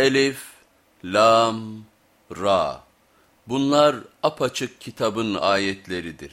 Elif, Lam, Ra. Bunlar apaçık kitabın ayetleridir.